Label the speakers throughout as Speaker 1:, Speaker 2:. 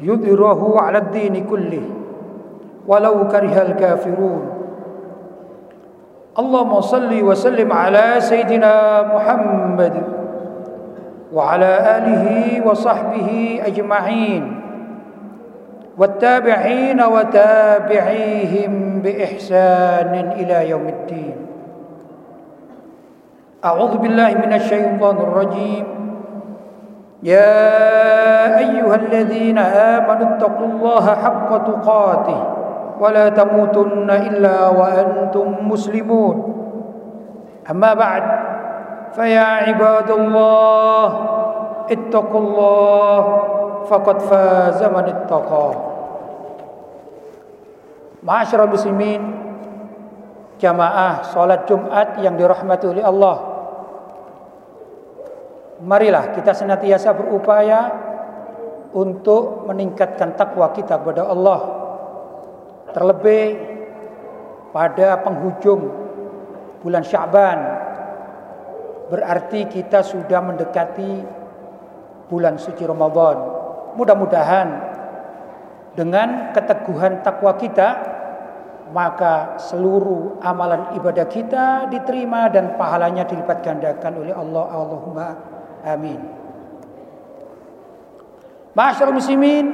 Speaker 1: يظهره على الدين كله. ولو كره الكافرون. اللهم صل وسلم على سيدنا محمد وعلى آله وصحبه أجمعين. والتابعين وتابعيهم بإحسان إلى يوم الدين. أعوذ بالله من الشيطان الرجيم. يا أيها الذين آمنوا اتقوا الله حق تقاته ولا تموتن إلا وأنتم مسلمون. أما بعد فيا عباد الله اتقوا الله فقد فاز من اتقى. Masyarakat muslimin jamaah salat Jumat yang dirahmati oleh Allah. Marilah kita senantiasa berupaya untuk meningkatkan takwa kita kepada Allah. Terlebih pada penghujung bulan Sya'ban berarti kita sudah mendekati bulan suci Ramadan. Mudah-mudahan dengan keteguhan takwa kita maka seluruh amalan ibadah kita diterima dan pahalanya dilipat gandakan oleh Allah Allahumma Amin. Masyarakat muslimin,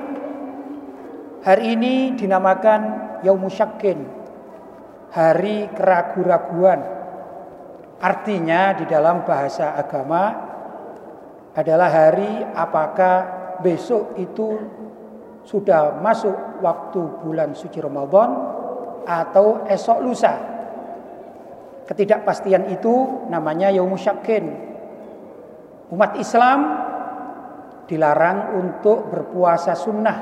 Speaker 1: hari ini dinamakan Yaumusyakin, hari keraguan-raguan. Artinya di dalam bahasa agama adalah hari apakah besok itu sudah masuk waktu bulan suci Ramadan atau esok lusa. Ketidakpastian itu namanya Yaumusyakin Umat Islam dilarang untuk berpuasa sunnah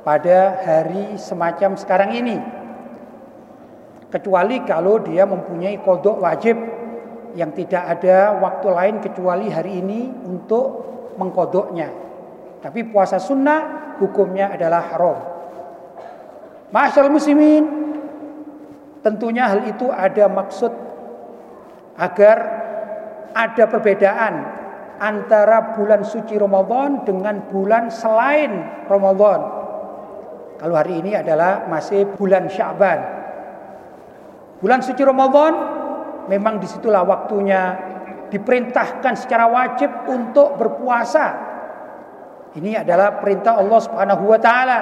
Speaker 1: pada hari semacam sekarang ini. Kecuali kalau dia mempunyai kodok wajib yang tidak ada waktu lain kecuali hari ini untuk mengkodoknya. Tapi puasa sunnah hukumnya adalah haram. Masyaallah muslimin, tentunya hal itu ada maksud agar ada perbedaan antara bulan suci Ramadan dengan bulan selain Ramadan. Kalau hari ini adalah masih bulan Syaban. Bulan suci Ramadan memang di situlah waktunya diperintahkan secara wajib untuk berpuasa. Ini adalah perintah Allah Subhanahu wa taala.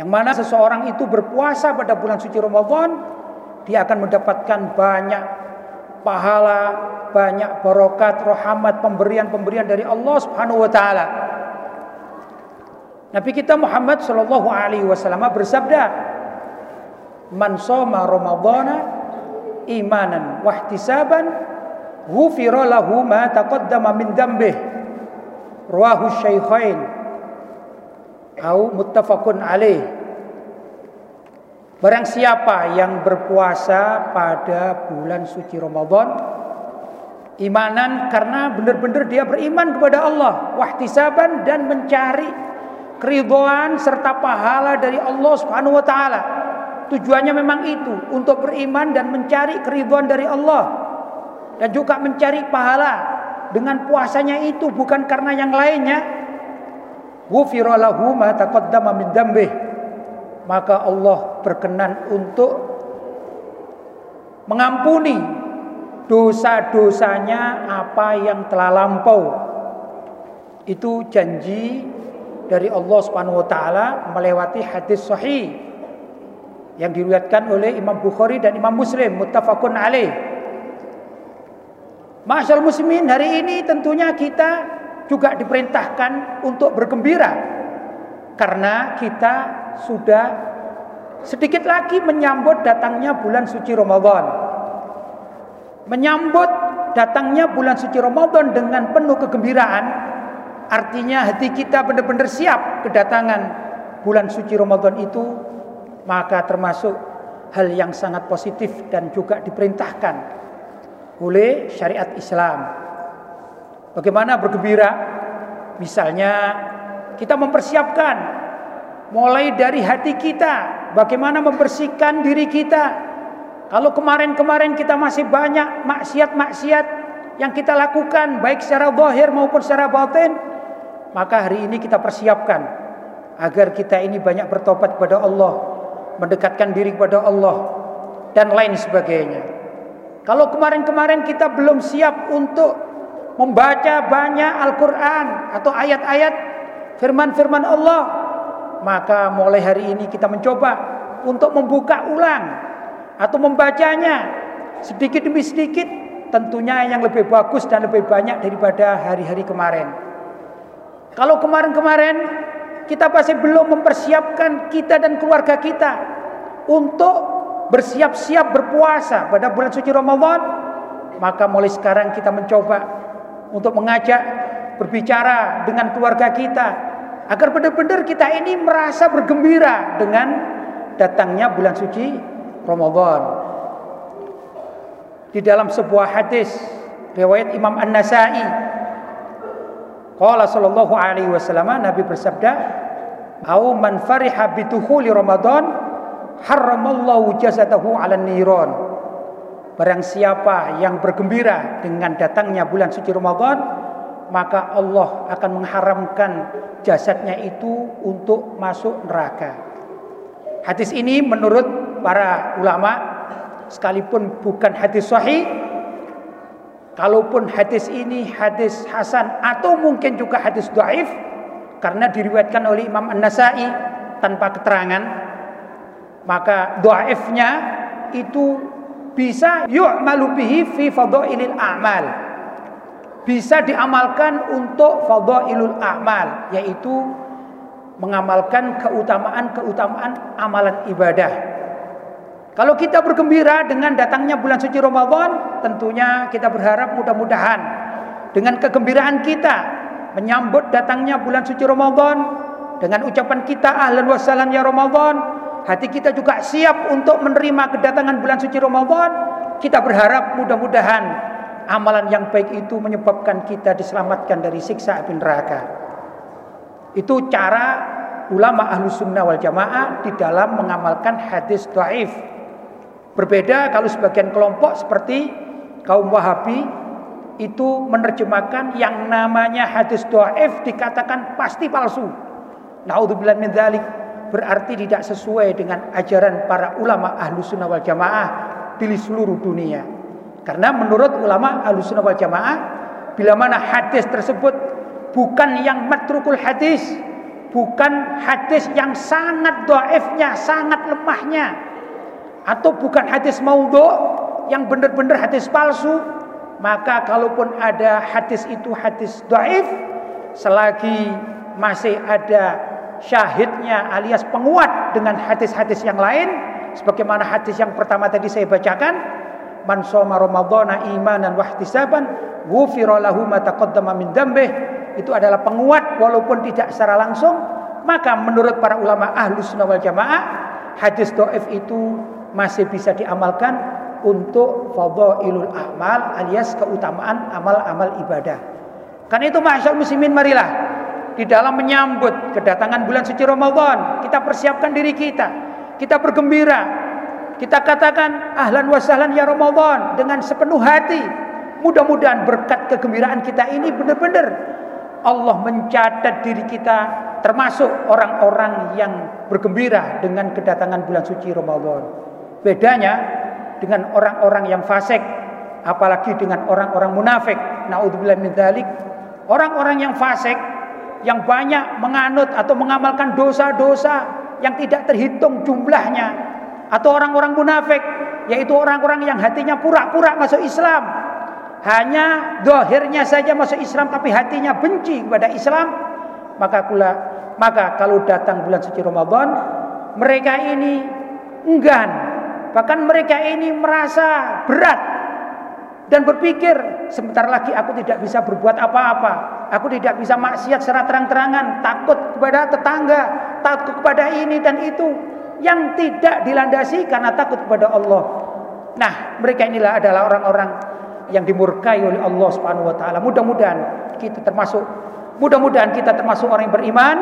Speaker 1: Yang mana seseorang itu berpuasa pada bulan suci Ramadan, dia akan mendapatkan banyak pahala, banyak barokat, rahmat, pemberian-pemberian dari Allah Subhanahu wa taala. Nabi kita Muhammad sallallahu alaihi wasallam bersabda, "Man shoma Ramadhana imanan wa ihtisaban, ghufira lahu ma taqaddama min dzambih." Rawahu Syaikhain. Au muttafaqun alaih. Barang siapa yang berpuasa pada bulan suci Ramadan imanan karena benar-benar dia beriman kepada Allah, wahtisaban dan mencari keridhaan serta pahala dari Allah Subhanahu wa taala. Tujuannya memang itu, untuk beriman dan mencari keridhaan dari Allah dan juga mencari pahala dengan puasanya itu bukan karena yang lainnya. Maka Allah berkenan untuk mengampuni dosa-dosanya apa yang telah lampau. Itu janji dari Allah Subhanahu wa taala melewati hadis sahih yang diriwayatkan oleh Imam Bukhari dan Imam Muslim muttafaqun alaih. Masyaallah muslimin hari ini tentunya kita juga diperintahkan untuk bergembira karena kita sudah sedikit lagi menyambut datangnya bulan suci Ramadan. Menyambut datangnya bulan suci Ramadan dengan penuh kegembiraan artinya hati kita benar-benar siap kedatangan bulan suci Ramadan itu maka termasuk hal yang sangat positif dan juga diperintahkan oleh syariat Islam. Bagaimana bergembira? Misalnya kita mempersiapkan mulai dari hati kita, bagaimana membersihkan diri kita. Kalau kemarin-kemarin kita masih banyak maksiat-maksiat yang kita lakukan baik secara zahir maupun secara batin, maka hari ini kita persiapkan agar kita ini banyak bertobat kepada Allah, mendekatkan diri kepada Allah dan lain sebagainya. Kalau kemarin-kemarin kita belum siap untuk membaca banyak Al-Quran atau ayat-ayat firman-firman Allah, maka mulai hari ini kita mencoba untuk membuka ulang atau membacanya sedikit demi sedikit tentunya yang lebih bagus dan lebih banyak daripada hari-hari kemarin. Kalau kemarin-kemarin kita masih belum mempersiapkan kita dan keluarga kita untuk bersiap-siap berpuasa pada bulan suci Ramadan, maka mulai sekarang kita mencoba untuk mengajak berbicara dengan keluarga kita agar benar-benar kita ini merasa bergembira dengan datangnya bulan suci Ramadan. Di dalam sebuah hadis riwayat Imam An-Nasa'i Qala sallallahu alaihi wasallam Nabi bersabda, "Au man fariha bitukhuli Ramadan haramallahu jasadahu 'alan niran." Barang siapa yang bergembira dengan datangnya bulan suci Ramadan, maka Allah akan mengharamkan jasadnya itu untuk masuk neraka. Hadis ini menurut para ulama sekalipun bukan hadis sahih kalaupun hadis ini hadis hasan atau mungkin juga hadis dhaif karena diriwayatkan oleh Imam An-Nasai tanpa keterangan maka dhaifnya itu bisa yu'malu bihi fi fadailil a'mal bisa diamalkan untuk fadailul a'mal yaitu mengamalkan keutamaan-keutamaan amalan ibadah kalau kita bergembira dengan datangnya bulan suci Ramadan, tentunya kita berharap mudah-mudahan dengan kegembiraan kita menyambut datangnya bulan suci Ramadan dengan ucapan kita ahlan wassalam ya Ramadan, hati kita juga siap untuk menerima kedatangan bulan suci Ramadan. Kita berharap mudah-mudahan amalan yang baik itu menyebabkan kita diselamatkan dari siksa api neraka. Itu cara ulama ahlu sunnah wal jamaah di dalam mengamalkan hadis dhaif Berbeda kalau sebagian kelompok seperti kaum Wahabi itu menerjemahkan yang namanya hadis dhaif dikatakan pasti palsu. Naudzubillah min dzalik berarti tidak sesuai dengan ajaran para ulama ahlu sunnah wal jamaah di seluruh dunia. Karena menurut ulama ahlu sunnah wal jamaah bila mana hadis tersebut bukan yang matrukul hadis, bukan hadis yang sangat dhaifnya, sangat lemahnya, atau bukan hadis maudhu yang benar-benar hadis palsu maka kalaupun ada hadis itu hadis dhaif selagi masih ada syahidnya alias penguat dengan hadis-hadis yang lain sebagaimana hadis yang pertama tadi saya bacakan man shoma ramadhana imanan wa ihtisaban ghufira lahu ma taqaddama min dambih itu adalah penguat walaupun tidak secara langsung maka menurut para ulama ahlus sunnah wal jamaah hadis dhaif itu masih bisa diamalkan untuk fadhailul amal alias keutamaan amal-amal ibadah. Karena itu masyaallah muslimin marilah di dalam menyambut kedatangan bulan suci Ramadan, kita persiapkan diri kita. Kita bergembira. Kita katakan ahlan wa sahlan ya Ramadan dengan sepenuh hati. Mudah-mudahan berkat kegembiraan kita ini benar-benar Allah mencatat diri kita termasuk orang-orang yang bergembira dengan kedatangan bulan suci Ramadan. Bedanya dengan orang-orang yang fasik, apalagi dengan orang-orang munafik. Naudzubillah min dzalik. Orang-orang yang fasik yang banyak menganut atau mengamalkan dosa-dosa yang tidak terhitung jumlahnya atau orang-orang munafik yaitu orang-orang yang hatinya pura-pura masuk Islam. Hanya dohirnya saja masuk Islam tapi hatinya benci kepada Islam. Maka kula maka kalau datang bulan suci Ramadan mereka ini enggan. Bahkan mereka ini merasa berat dan berpikir sebentar lagi aku tidak bisa berbuat apa-apa. Aku tidak bisa maksiat secara terang-terangan, takut kepada tetangga, takut kepada ini dan itu yang tidak dilandasi karena takut kepada Allah. Nah, mereka inilah adalah orang-orang yang dimurkai oleh Allah Subhanahu wa taala. Mudah-mudahan kita termasuk mudah-mudahan kita termasuk orang yang beriman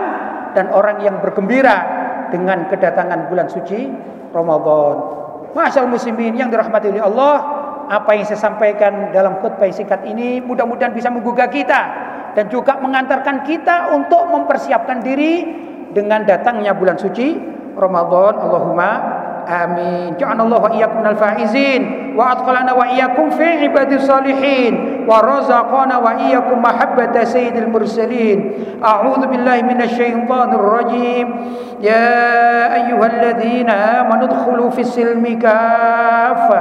Speaker 1: dan orang yang bergembira dengan kedatangan bulan suci Ramadan. Masyaallah muslimin yang dirahmati oleh Allah, apa yang saya sampaikan dalam khutbah singkat ini mudah-mudahan bisa menggugah kita dan juga mengantarkan kita untuk mempersiapkan diri dengan datangnya bulan suci رمضان اللهم آمين. جعلنا الله وإياكم من الفائزين وأدخلنا وإياكم في عباد الصالحين ورزقنا وإياكم محبة سيد المرسلين. أعوذ بالله من الشيطان الرجيم. يا أيها الذين آمنوا ادخلوا في السلم كافة.